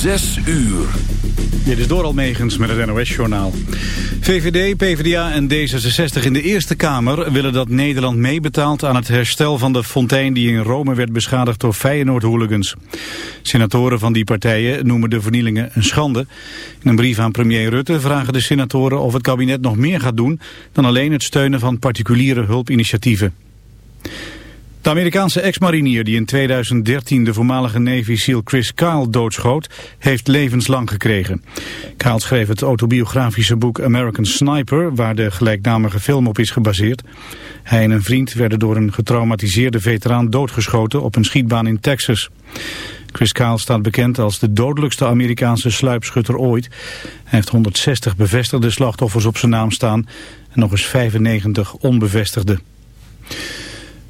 Zes uur. Dit is door Almegens met het NOS-journaal. VVD, PvdA en D66 in de Eerste Kamer willen dat Nederland meebetaalt aan het herstel van de fontein die in Rome werd beschadigd door Feyenoord-hooligans. Senatoren van die partijen noemen de vernielingen een schande. In een brief aan premier Rutte vragen de senatoren of het kabinet nog meer gaat doen dan alleen het steunen van particuliere hulpinitiatieven. De Amerikaanse ex-marinier die in 2013 de voormalige Navy SEAL Chris Kyle doodschoot, heeft levenslang gekregen. Kyle schreef het autobiografische boek American Sniper, waar de gelijknamige film op is gebaseerd. Hij en een vriend werden door een getraumatiseerde veteraan doodgeschoten op een schietbaan in Texas. Chris Kyle staat bekend als de dodelijkste Amerikaanse sluipschutter ooit. Hij heeft 160 bevestigde slachtoffers op zijn naam staan en nog eens 95 onbevestigde.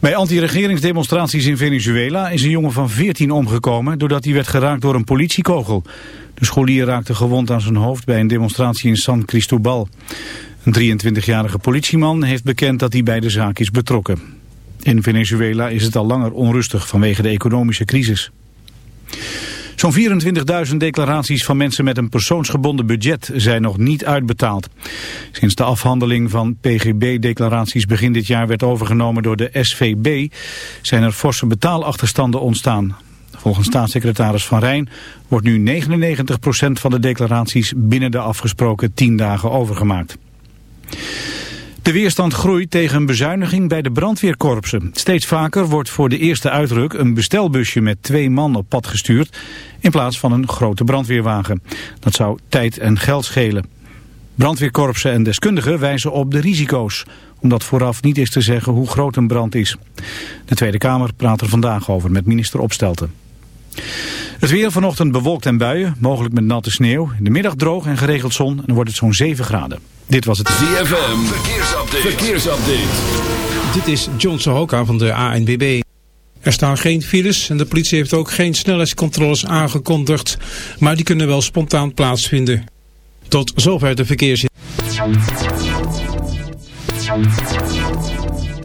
Bij anti-regeringsdemonstraties in Venezuela is een jongen van 14 omgekomen doordat hij werd geraakt door een politiekogel. De scholier raakte gewond aan zijn hoofd bij een demonstratie in San Cristobal. Een 23-jarige politieman heeft bekend dat hij bij de zaak is betrokken. In Venezuela is het al langer onrustig vanwege de economische crisis. Zo'n 24.000 declaraties van mensen met een persoonsgebonden budget zijn nog niet uitbetaald. Sinds de afhandeling van PGB-declaraties begin dit jaar werd overgenomen door de SVB... zijn er forse betaalachterstanden ontstaan. Volgens staatssecretaris Van Rijn wordt nu 99% van de declaraties binnen de afgesproken 10 dagen overgemaakt. De weerstand groeit tegen een bezuiniging bij de brandweerkorpsen. Steeds vaker wordt voor de eerste uitruk een bestelbusje met twee man op pad gestuurd... in plaats van een grote brandweerwagen. Dat zou tijd en geld schelen. Brandweerkorpsen en deskundigen wijzen op de risico's... omdat vooraf niet is te zeggen hoe groot een brand is. De Tweede Kamer praat er vandaag over met minister Opstelten. Het weer vanochtend bewolkt en buien, mogelijk met natte sneeuw. In de middag droog en geregeld zon en dan wordt het zo'n 7 graden. Dit was het ZFM. Verkeersupdate. Verkeersupdate. Dit is John Sohoka van de ANWB. Er staan geen files en de politie heeft ook geen snelheidscontroles aangekondigd. Maar die kunnen wel spontaan plaatsvinden. Tot zover de verkeers.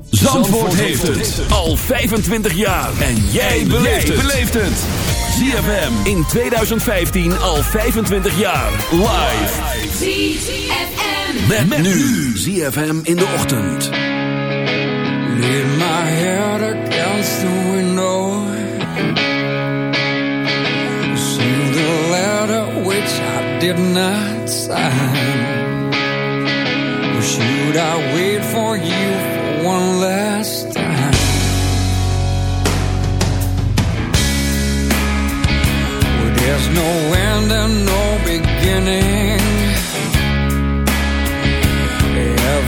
Zandvoort heeft het al 25 jaar. En jij beleeft het. ZFM in 2015 al 25 jaar. Live. ZFM. Met, met nu. ZFM in de ochtend. Lean my head against the window. See the letter which I did not sign. Should I wait for you for one last time? Well, there's no end and no beginning.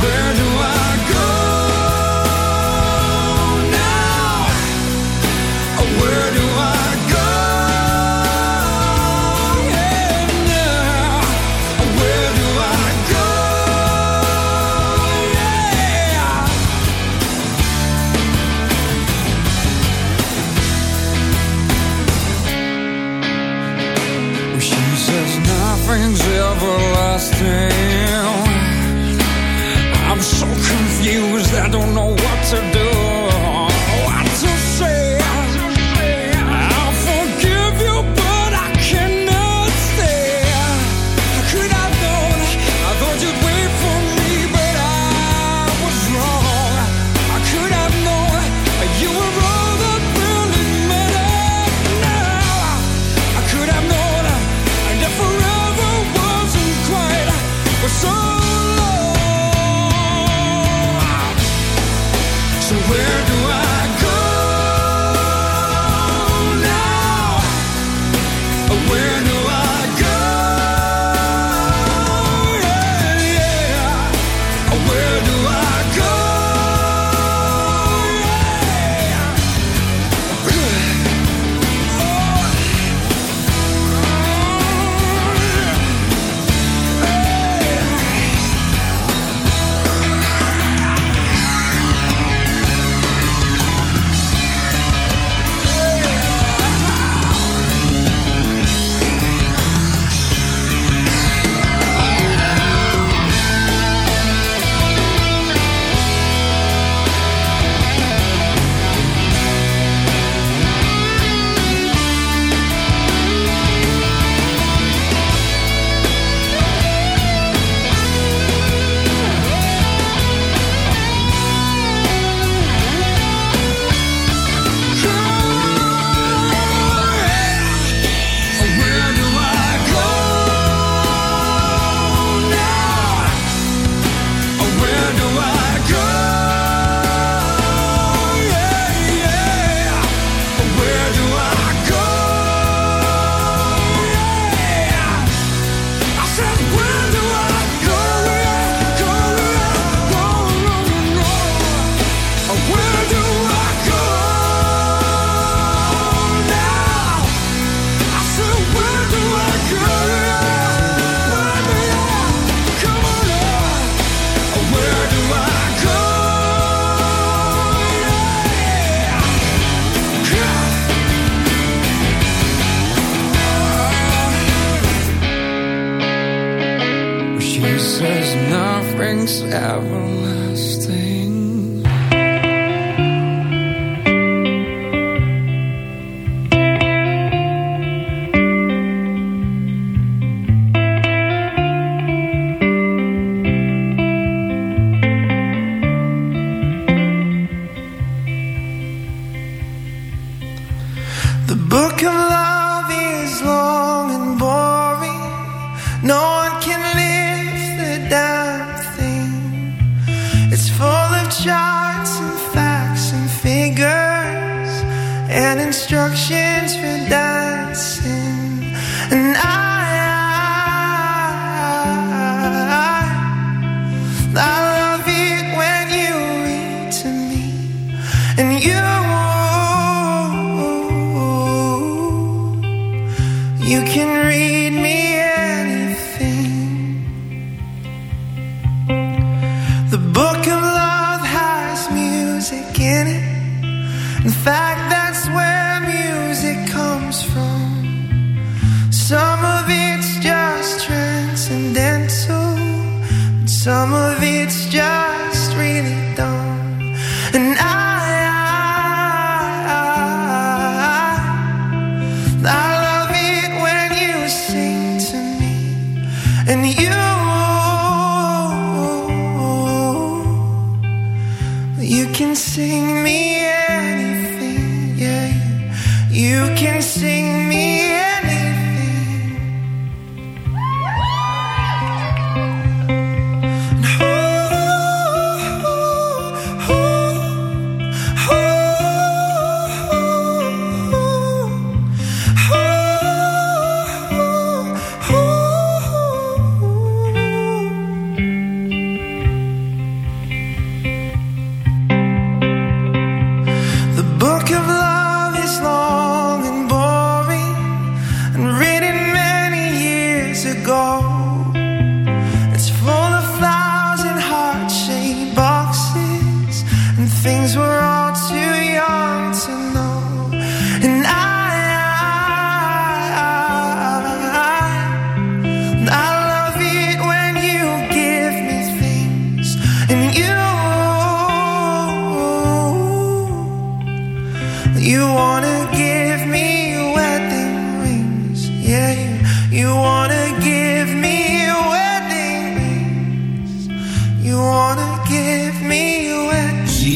Where do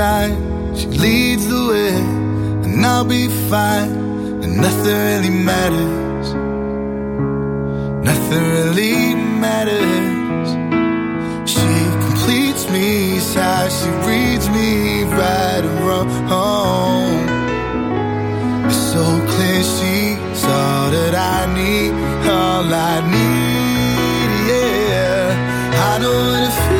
sign, she leads the way, and I'll be fine. And nothing really matters. Nothing really matters. She completes me, sighs, she reads me right and wrong. It's so clear she's all that I need, all I need, yeah. I know what it feels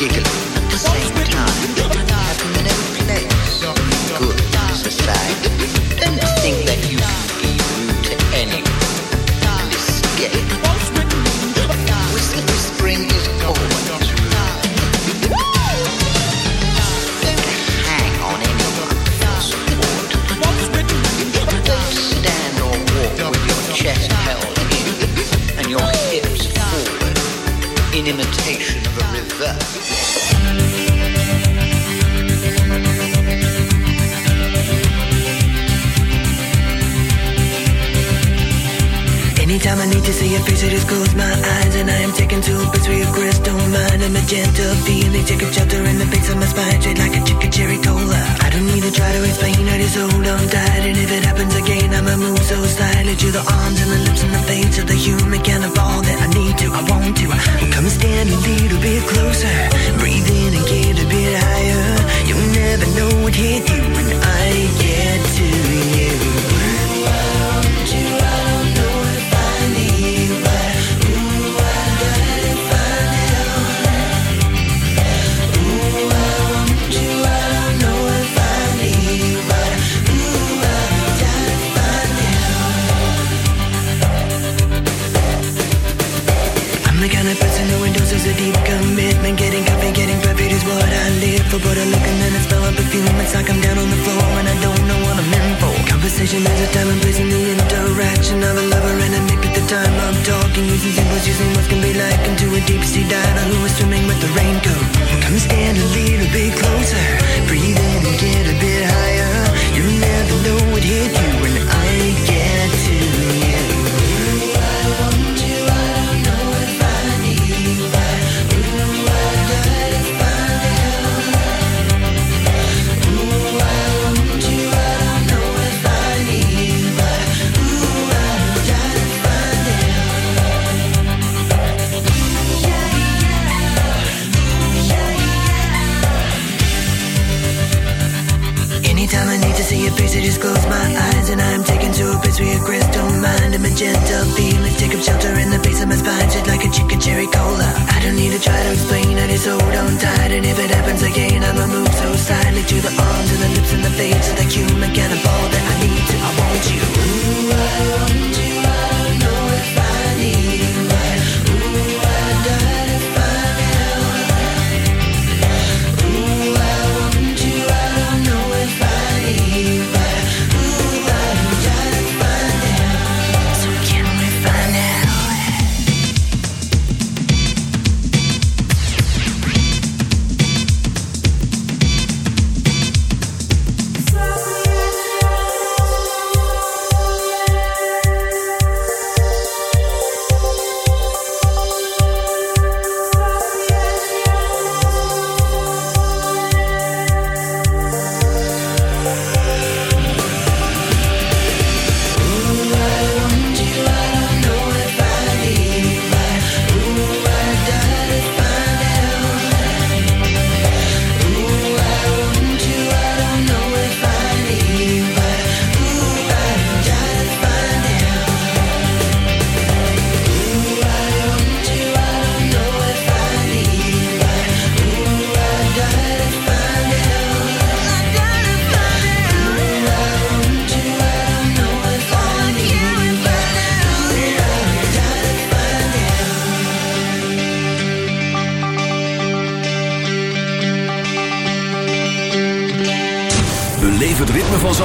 giggling.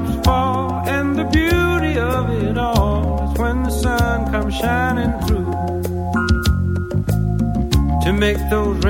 drops fall, and the beauty of it all is when the sun comes shining through to make those.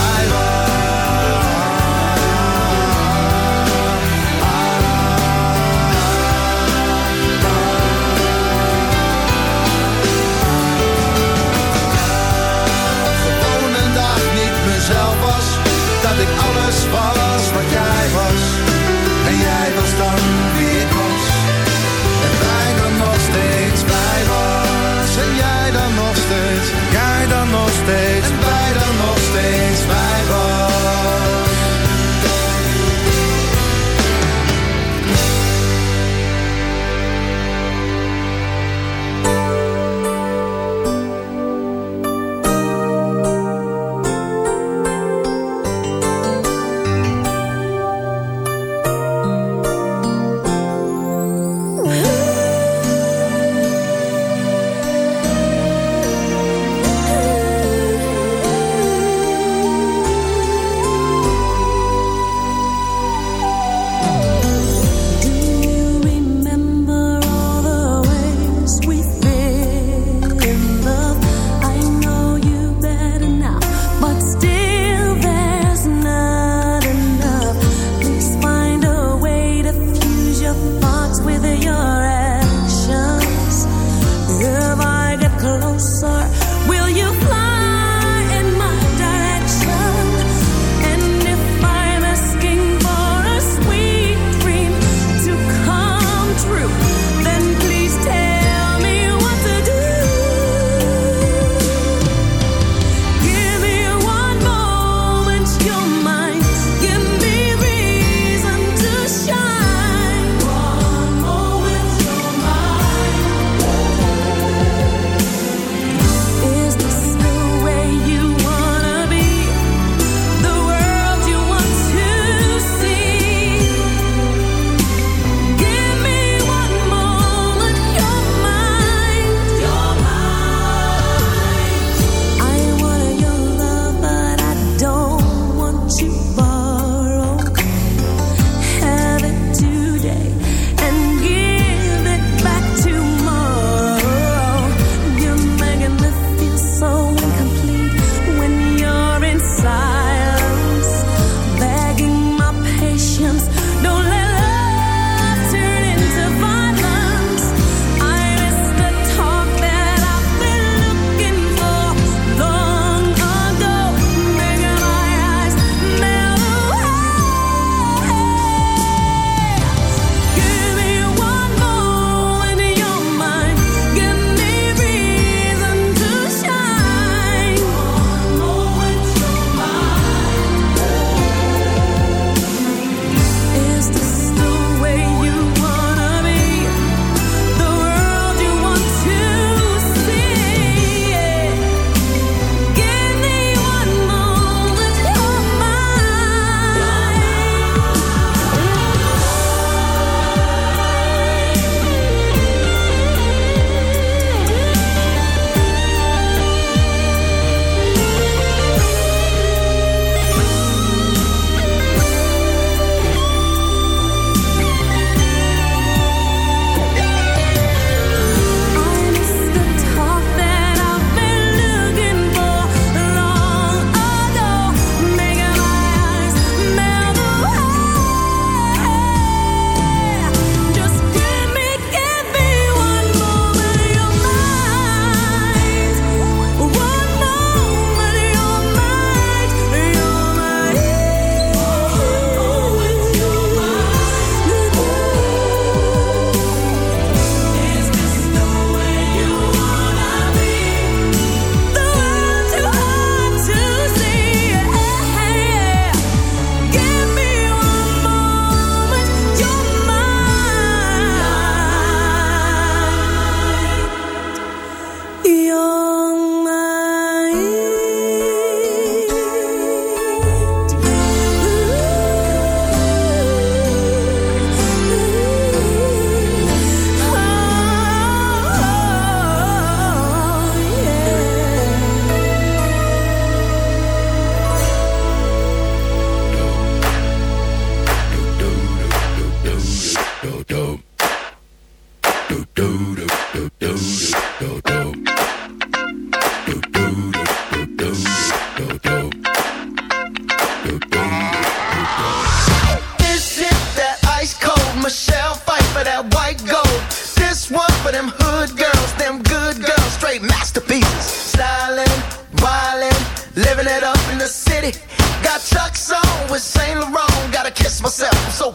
Fala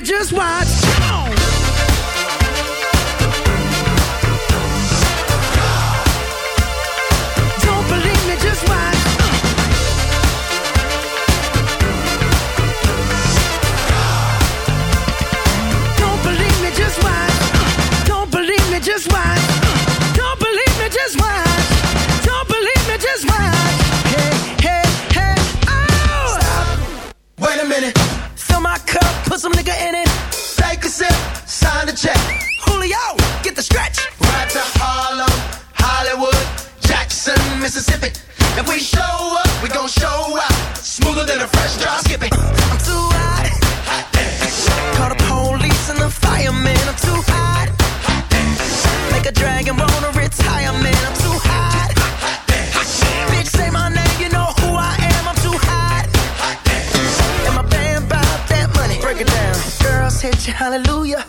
baby, just watch. Don't believe me, just watch. Don't believe me, just watch. Don't believe me, just watch. Don't believe me, just watch. Don't believe me, just watch. Hey, hey, hey, oh! Wait a minute put some nigga in it. Take a sip, sign the check. Julio, get the stretch. Right to Harlem, Hollywood, Jackson, Mississippi. If we show up, we gon' show out. Smoother than a fresh drop. Skip it. I'm too Set you hallelujah.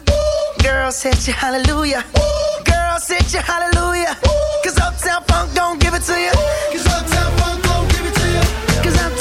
girl. Set hit you hallelujah. girl. Set hit you hallelujah. Cause Uptown Funk don't give it to you. Cause Uptown Funk don't give it to you. Cause Uptown